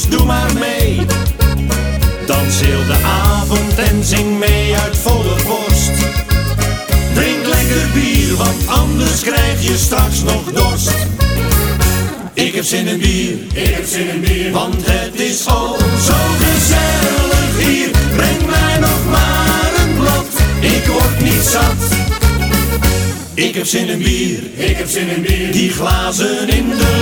Dus doe maar mee. Dan heel de avond en zing mee uit volle borst. Drink lekker bier, want anders krijg je straks nog dorst. Ik heb zin in bier, Ik heb zin in bier, want het is al zo gezellig hier. Breng mij nog maar een blad, ik word niet zat. Ik heb zin in bier, ik heb zin in bier. die glazen in de